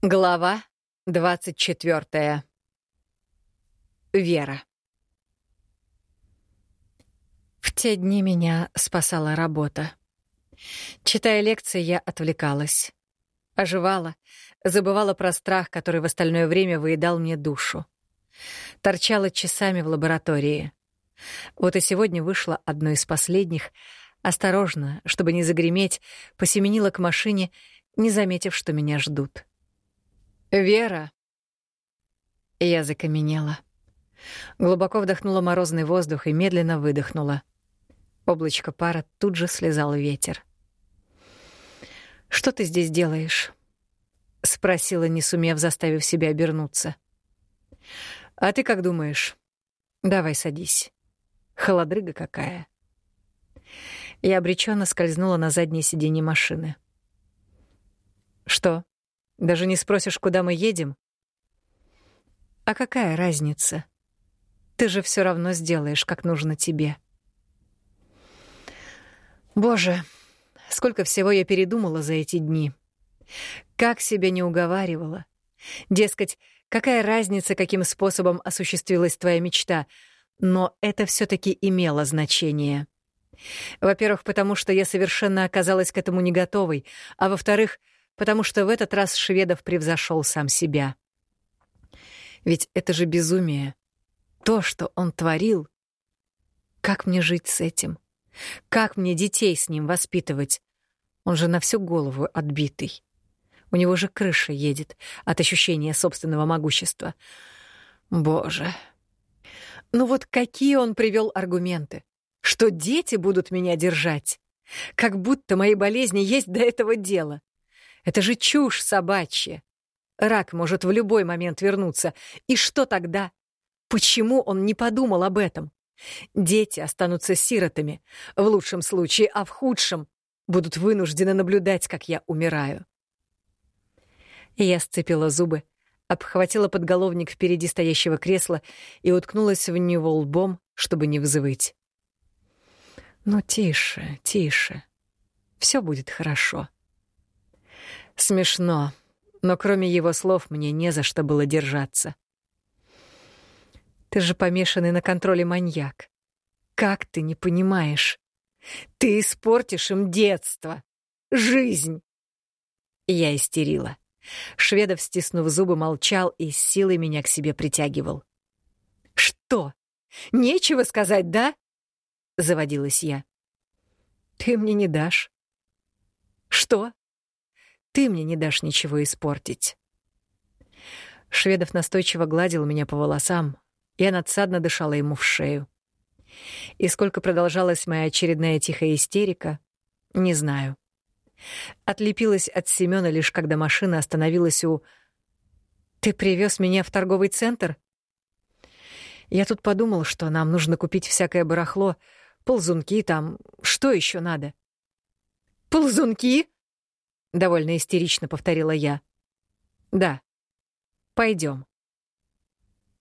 Глава 24. Вера. В те дни меня спасала работа. Читая лекции, я отвлекалась. Оживала, забывала про страх, который в остальное время выедал мне душу. Торчала часами в лаборатории. Вот и сегодня вышла одной из последних, осторожно, чтобы не загреметь, посеменила к машине, не заметив, что меня ждут. «Вера!» Я закаменела. Глубоко вдохнула морозный воздух и медленно выдохнула. Облачко пара тут же слезал ветер. «Что ты здесь делаешь?» — спросила, не сумев заставив себя обернуться. «А ты как думаешь? Давай садись. Холодрыга какая». Я обреченно скользнула на заднее сиденье машины. «Что?» Даже не спросишь, куда мы едем? А какая разница? Ты же все равно сделаешь, как нужно тебе. Боже, сколько всего я передумала за эти дни. Как себя не уговаривала. Дескать, какая разница, каким способом осуществилась твоя мечта, но это все таки имело значение. Во-первых, потому что я совершенно оказалась к этому не готовой, а во-вторых — потому что в этот раз Шведов превзошел сам себя. Ведь это же безумие. То, что он творил. Как мне жить с этим? Как мне детей с ним воспитывать? Он же на всю голову отбитый. У него же крыша едет от ощущения собственного могущества. Боже. Ну вот какие он привел аргументы? Что дети будут меня держать? Как будто моей болезни есть до этого дело. Это же чушь собачья. Рак может в любой момент вернуться. И что тогда? Почему он не подумал об этом? Дети останутся сиротами, в лучшем случае, а в худшем будут вынуждены наблюдать, как я умираю. Я сцепила зубы, обхватила подголовник впереди стоящего кресла и уткнулась в него лбом, чтобы не взвыть. «Ну, тише, тише. Все будет хорошо». Смешно, но кроме его слов мне не за что было держаться. Ты же помешанный на контроле маньяк. Как ты не понимаешь? Ты испортишь им детство, жизнь. Я истерила. Шведов, стиснув зубы, молчал и с силой меня к себе притягивал. «Что? Нечего сказать, да?» — заводилась я. «Ты мне не дашь». «Что? Ты мне не дашь ничего испортить. Шведов настойчиво гладил меня по волосам, я надсадно дышала ему в шею. И сколько продолжалась моя очередная тихая истерика, не знаю. Отлепилась от Семёна лишь когда машина остановилась у... «Ты привез меня в торговый центр?» Я тут подумал, что нам нужно купить всякое барахло, ползунки там, что еще надо? «Ползунки?» — довольно истерично повторила я. «Да. Пойдем.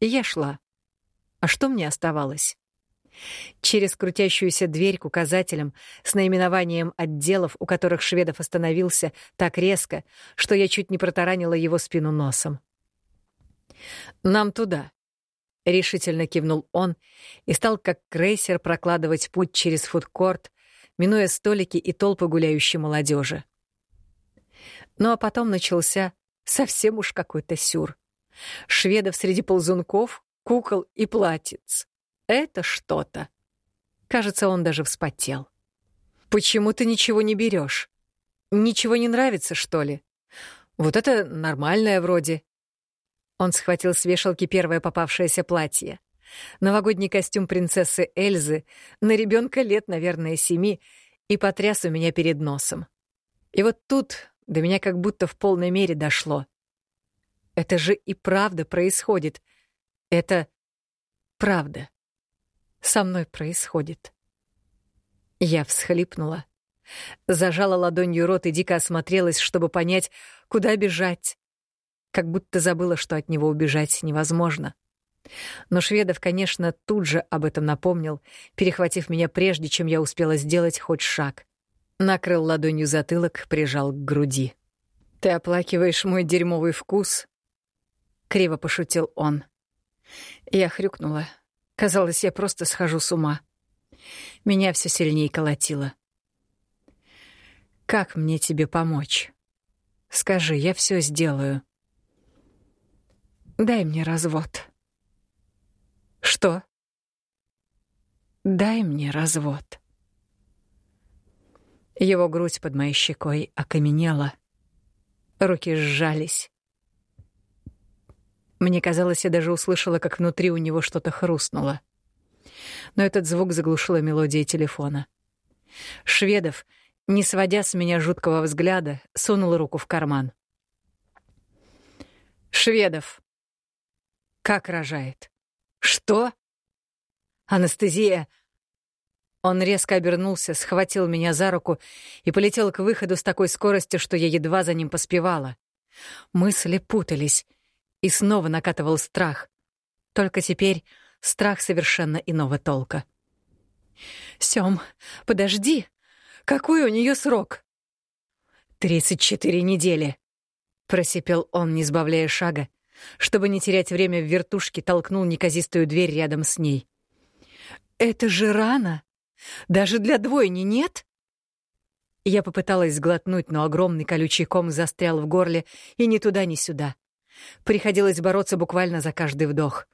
я шла. А что мне оставалось? Через крутящуюся дверь к указателям с наименованием отделов, у которых Шведов остановился так резко, что я чуть не протаранила его спину носом. «Нам туда», — решительно кивнул он и стал как крейсер прокладывать путь через фудкорт, минуя столики и толпы гуляющей молодежи. Ну а потом начался совсем уж какой-то сюр. Шведов среди ползунков, кукол и платьиц. Это что-то. Кажется, он даже вспотел. «Почему ты ничего не берешь? Ничего не нравится, что ли? Вот это нормальное вроде». Он схватил с вешалки первое попавшееся платье. Новогодний костюм принцессы Эльзы на ребенка лет, наверное, семи, и потряс у меня перед носом. И вот тут до меня как будто в полной мере дошло. Это же и правда происходит. Это правда. Со мной происходит. Я всхлипнула. Зажала ладонью рот и дико осмотрелась, чтобы понять, куда бежать. Как будто забыла, что от него убежать невозможно. Но Шведов, конечно, тут же об этом напомнил, перехватив меня прежде, чем я успела сделать хоть шаг. Накрыл ладонью затылок, прижал к груди. «Ты оплакиваешь мой дерьмовый вкус?» — криво пошутил он. Я хрюкнула. Казалось, я просто схожу с ума. Меня все сильнее колотило. «Как мне тебе помочь? Скажи, я все сделаю». «Дай мне развод». «Что?» «Дай мне развод». Его грудь под моей щекой окаменела. Руки сжались. Мне казалось, я даже услышала, как внутри у него что-то хрустнуло. Но этот звук заглушила мелодия телефона. Шведов, не сводя с меня жуткого взгляда, сунул руку в карман. «Шведов!» «Как рожает?» «Что?» «Анестезия!» Он резко обернулся, схватил меня за руку и полетел к выходу с такой скоростью, что я едва за ним поспевала. Мысли путались, и снова накатывал страх. Только теперь страх совершенно иного толка. «Сём, подожди! Какой у нее срок?» «Тридцать четыре недели», — просипел он, не сбавляя шага, чтобы не терять время в вертушке, толкнул неказистую дверь рядом с ней. «Это же рано!» Даже для двойни нет? Я попыталась сглотнуть, но огромный колючий ком застрял в горле и ни туда, ни сюда. Приходилось бороться буквально за каждый вдох.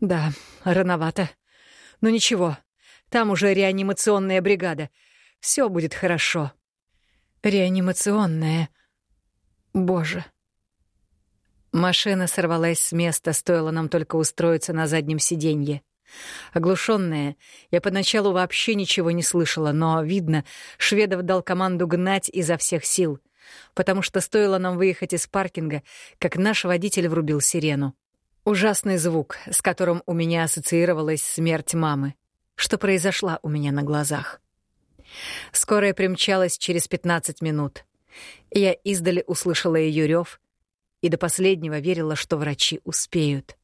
Да, рановато. Но ничего, там уже реанимационная бригада. Все будет хорошо. Реанимационная. Боже. Машина сорвалась с места, стоило нам только устроиться на заднем сиденье. Оглушенная, я поначалу вообще ничего не слышала, но, видно, Шведов дал команду гнать изо всех сил, потому что стоило нам выехать из паркинга, как наш водитель врубил сирену. Ужасный звук, с которым у меня ассоциировалась смерть мамы, что произошла у меня на глазах. Скорая примчалась через 15 минут. Я издали услышала ее рев и до последнего верила, что врачи успеют.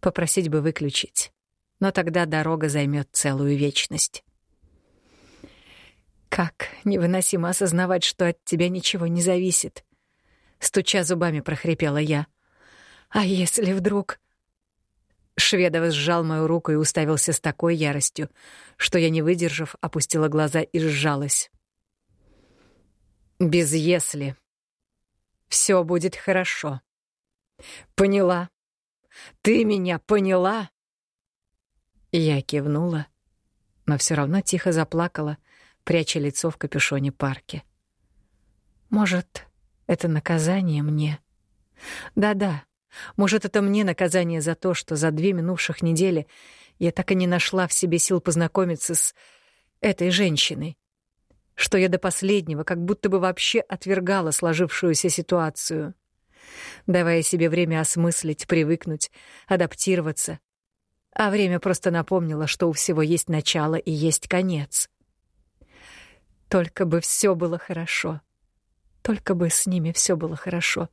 Попросить бы выключить. Но тогда дорога займет целую вечность. Как невыносимо осознавать, что от тебя ничего не зависит. Стуча зубами, прохрипела я. А если вдруг... Шведов сжал мою руку и уставился с такой яростью, что я, не выдержав, опустила глаза и сжалась. «Без «если». Все будет хорошо. Поняла?» Ты меня поняла?» Я кивнула, но все равно тихо заплакала, пряча лицо в капюшоне парки. «Может, это наказание мне?» «Да-да, может, это мне наказание за то, что за две минувших недели я так и не нашла в себе сил познакомиться с этой женщиной, что я до последнего как будто бы вообще отвергала сложившуюся ситуацию» давая себе время осмыслить, привыкнуть, адаптироваться. А время просто напомнило, что у всего есть начало и есть конец. Только бы все было хорошо. Только бы с ними все было хорошо.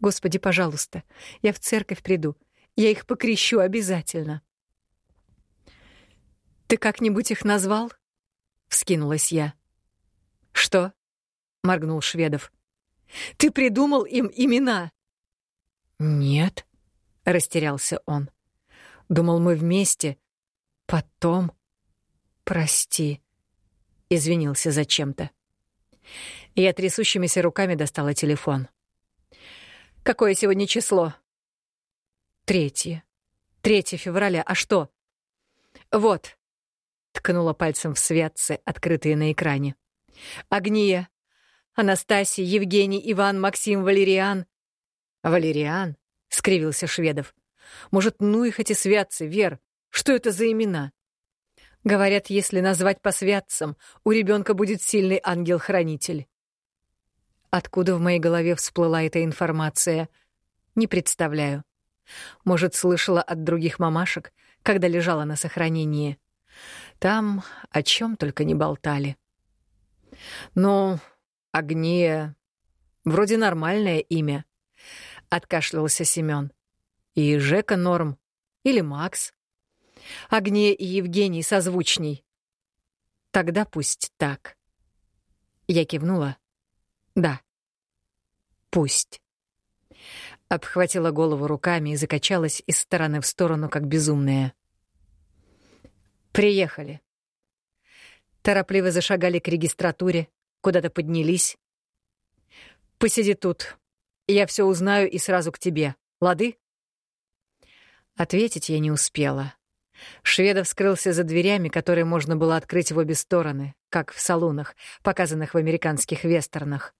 Господи, пожалуйста, я в церковь приду. Я их покрещу обязательно. Ты как-нибудь их назвал? Вскинулась я. Что? моргнул Шведов. Ты придумал им имена. «Нет», — растерялся он. «Думал, мы вместе. Потом...» «Прости», — извинился зачем-то. Я трясущимися руками достала телефон. «Какое сегодня число?» «Третье. Третье февраля. А что?» «Вот», — ткнула пальцем в святцы, открытые на экране. «Агния, Анастасия, Евгений, Иван, Максим, Валериан, «Валериан?» — скривился Шведов. «Может, ну их эти святцы, Вер? Что это за имена?» Говорят, если назвать по святцам, у ребенка будет сильный ангел-хранитель. Откуда в моей голове всплыла эта информация? Не представляю. Может, слышала от других мамашек, когда лежала на сохранении. Там о чем только не болтали. Ну, Агния... Вроде нормальное имя откашлялся Семён. И Жека норм. Или Макс. Агния и Евгений созвучней. Тогда пусть так. Я кивнула. Да, Пусть. Обхватила голову руками и закачалась из стороны в сторону, как безумная. Приехали. Торопливо зашагали к регистратуре, куда-то поднялись. Посиди тут. Я все узнаю и сразу к тебе. Лады? Ответить я не успела. Шведов скрылся за дверями, которые можно было открыть в обе стороны, как в салонах, показанных в американских вестернах.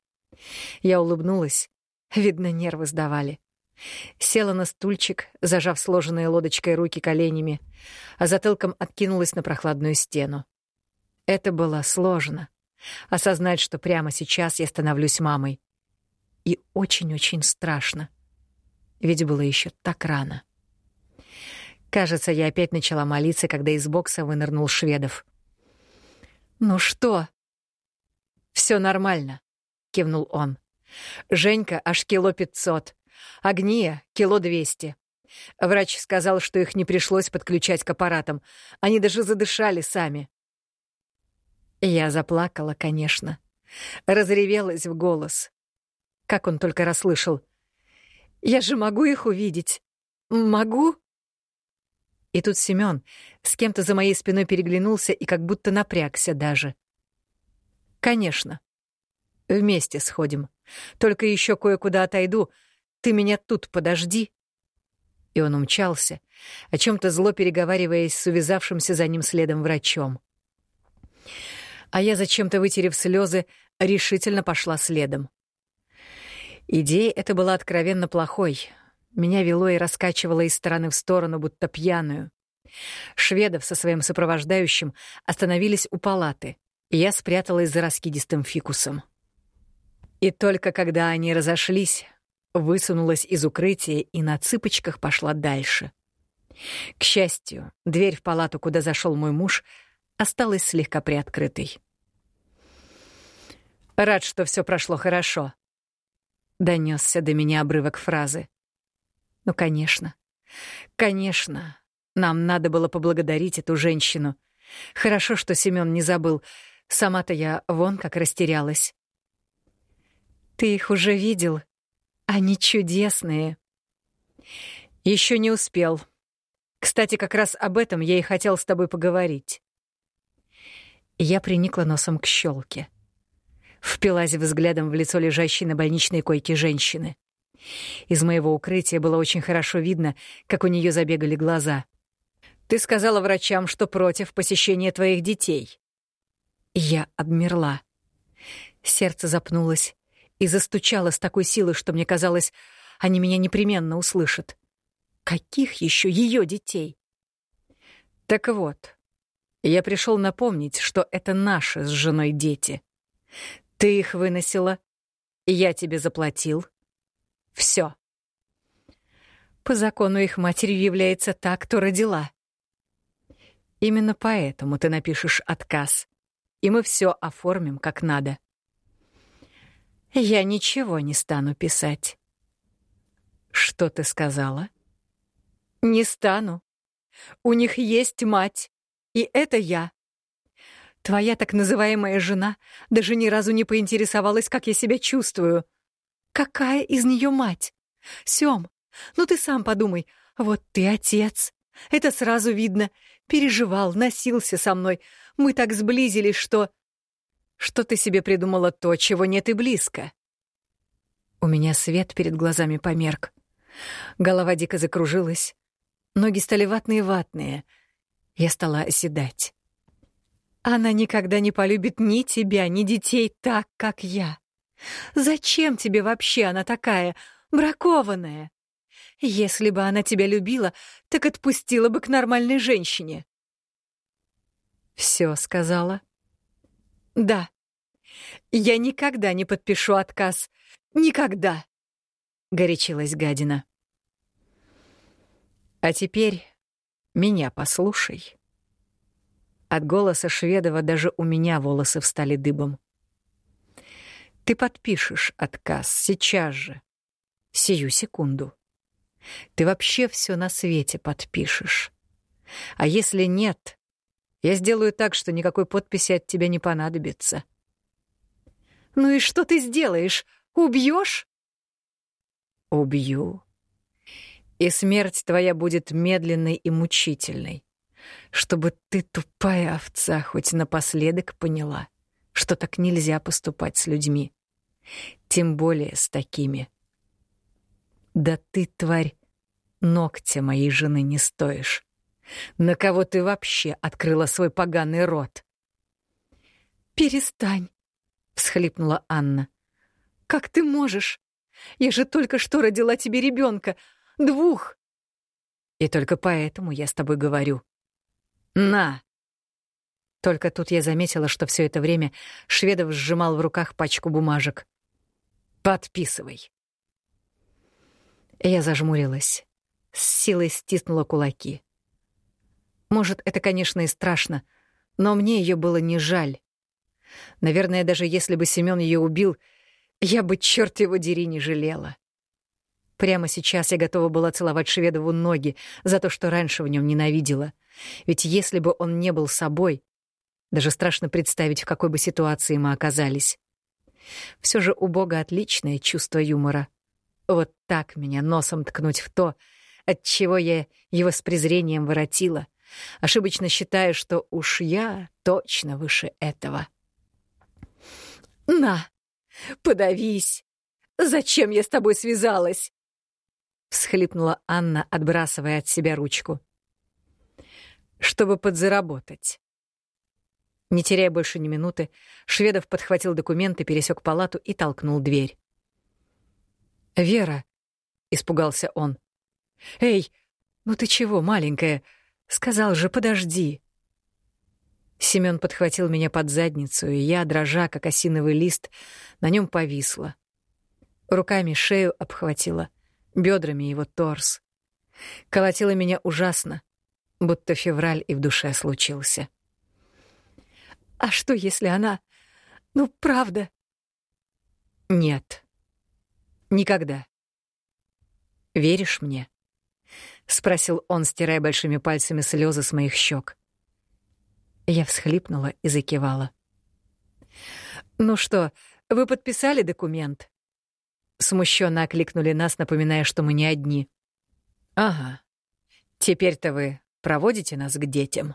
Я улыбнулась. Видно, нервы сдавали. Села на стульчик, зажав сложенные лодочкой руки коленями, а затылком откинулась на прохладную стену. Это было сложно. Осознать, что прямо сейчас я становлюсь мамой. И очень-очень страшно. Ведь было еще так рано. Кажется, я опять начала молиться, когда из бокса вынырнул Шведов. «Ну что?» «Все нормально», — кивнул он. «Женька аж кило пятьсот. Агния — кило двести. Врач сказал, что их не пришлось подключать к аппаратам. Они даже задышали сами. Я заплакала, конечно. Разревелась в голос. Как он только расслышал. «Я же могу их увидеть? Могу?» И тут Семён с кем-то за моей спиной переглянулся и как будто напрягся даже. «Конечно. Вместе сходим. Только еще кое-куда отойду. Ты меня тут подожди». И он умчался, о чем то зло переговариваясь с увязавшимся за ним следом врачом. А я, зачем-то вытерев слезы, решительно пошла следом. Идея эта была откровенно плохой — меня вело и раскачивало из стороны в сторону, будто пьяную. Шведов со своим сопровождающим остановились у палаты, и я спряталась за раскидистым фикусом. И только когда они разошлись, высунулась из укрытия и на цыпочках пошла дальше. К счастью, дверь в палату, куда зашел мой муж, осталась слегка приоткрытой. «Рад, что все прошло хорошо», — донесся до меня обрывок фразы. Ну, конечно. Конечно. Нам надо было поблагодарить эту женщину. Хорошо, что Семён не забыл. Сама-то я вон как растерялась. Ты их уже видел? Они чудесные. Еще не успел. Кстати, как раз об этом я и хотел с тобой поговорить. Я приникла носом к щелке. Впилась взглядом в лицо лежащей на больничной койке женщины. Из моего укрытия было очень хорошо видно, как у нее забегали глаза. «Ты сказала врачам, что против посещения твоих детей». Я обмерла. Сердце запнулось и застучало с такой силой, что мне казалось, они меня непременно услышат. Каких еще ее детей? Так вот, я пришел напомнить, что это наши с женой дети. Ты их выносила, я тебе заплатил, все. По закону их матерью является та, кто родила. Именно поэтому ты напишешь отказ, и мы все оформим как надо. Я ничего не стану писать. Что ты сказала? Не стану. У них есть мать, и это я. Твоя так называемая жена даже ни разу не поинтересовалась, как я себя чувствую. Какая из нее мать? Сем, ну ты сам подумай. Вот ты отец. Это сразу видно. Переживал, носился со мной. Мы так сблизились, что... Что ты себе придумала то, чего нет и близко? У меня свет перед глазами померк. Голова дико закружилась. Ноги стали ватные-ватные. Я стала оседать. Она никогда не полюбит ни тебя, ни детей так, как я. Зачем тебе вообще она такая, бракованная? Если бы она тебя любила, так отпустила бы к нормальной женщине. Все сказала? Да. Я никогда не подпишу отказ. Никогда. Горячилась гадина. А теперь меня послушай. От голоса Шведова даже у меня волосы встали дыбом. Ты подпишешь отказ сейчас же, сию секунду. Ты вообще все на свете подпишешь. А если нет, я сделаю так, что никакой подписи от тебя не понадобится. Ну и что ты сделаешь? Убьешь? убью. И смерть твоя будет медленной и мучительной, чтобы ты, тупая овца, хоть напоследок поняла, что так нельзя поступать с людьми, тем более с такими. Да ты, тварь, ногтя моей жены не стоишь. На кого ты вообще открыла свой поганый рот? «Перестань», — всхлипнула Анна. «Как ты можешь? Я же только что родила тебе ребенка, Двух!» «И только поэтому я с тобой говорю. На!» Только тут я заметила, что все это время Шведов сжимал в руках пачку бумажек. «Подписывай». Я зажмурилась, с силой стиснула кулаки. Может, это, конечно, и страшно, но мне ее было не жаль. Наверное, даже если бы Семён ее убил, я бы, черт его дери, не жалела. Прямо сейчас я готова была целовать Шведову ноги за то, что раньше в нем ненавидела. Ведь если бы он не был собой, даже страшно представить, в какой бы ситуации мы оказались. Все же у Бога отличное чувство юмора. Вот так меня носом ткнуть в то, от чего я его с презрением воротила, ошибочно считая, что уж я точно выше этого. «На, подавись! Зачем я с тобой связалась?» — всхлипнула Анна, отбрасывая от себя ручку. «Чтобы подзаработать». Не теряя больше ни минуты, Шведов подхватил документы, пересек палату и толкнул дверь. «Вера», — испугался он. «Эй, ну ты чего, маленькая? Сказал же, подожди». Семён подхватил меня под задницу, и я, дрожа, как осиновый лист, на нем повисла. Руками шею обхватила, бедрами его торс. Колотило меня ужасно, будто февраль и в душе случился. «А что, если она... Ну, правда?» «Нет. Никогда. Веришь мне?» — спросил он, стирая большими пальцами слезы с моих щек. Я всхлипнула и закивала. «Ну что, вы подписали документ?» Смущенно окликнули нас, напоминая, что мы не одни. «Ага. Теперь-то вы проводите нас к детям?»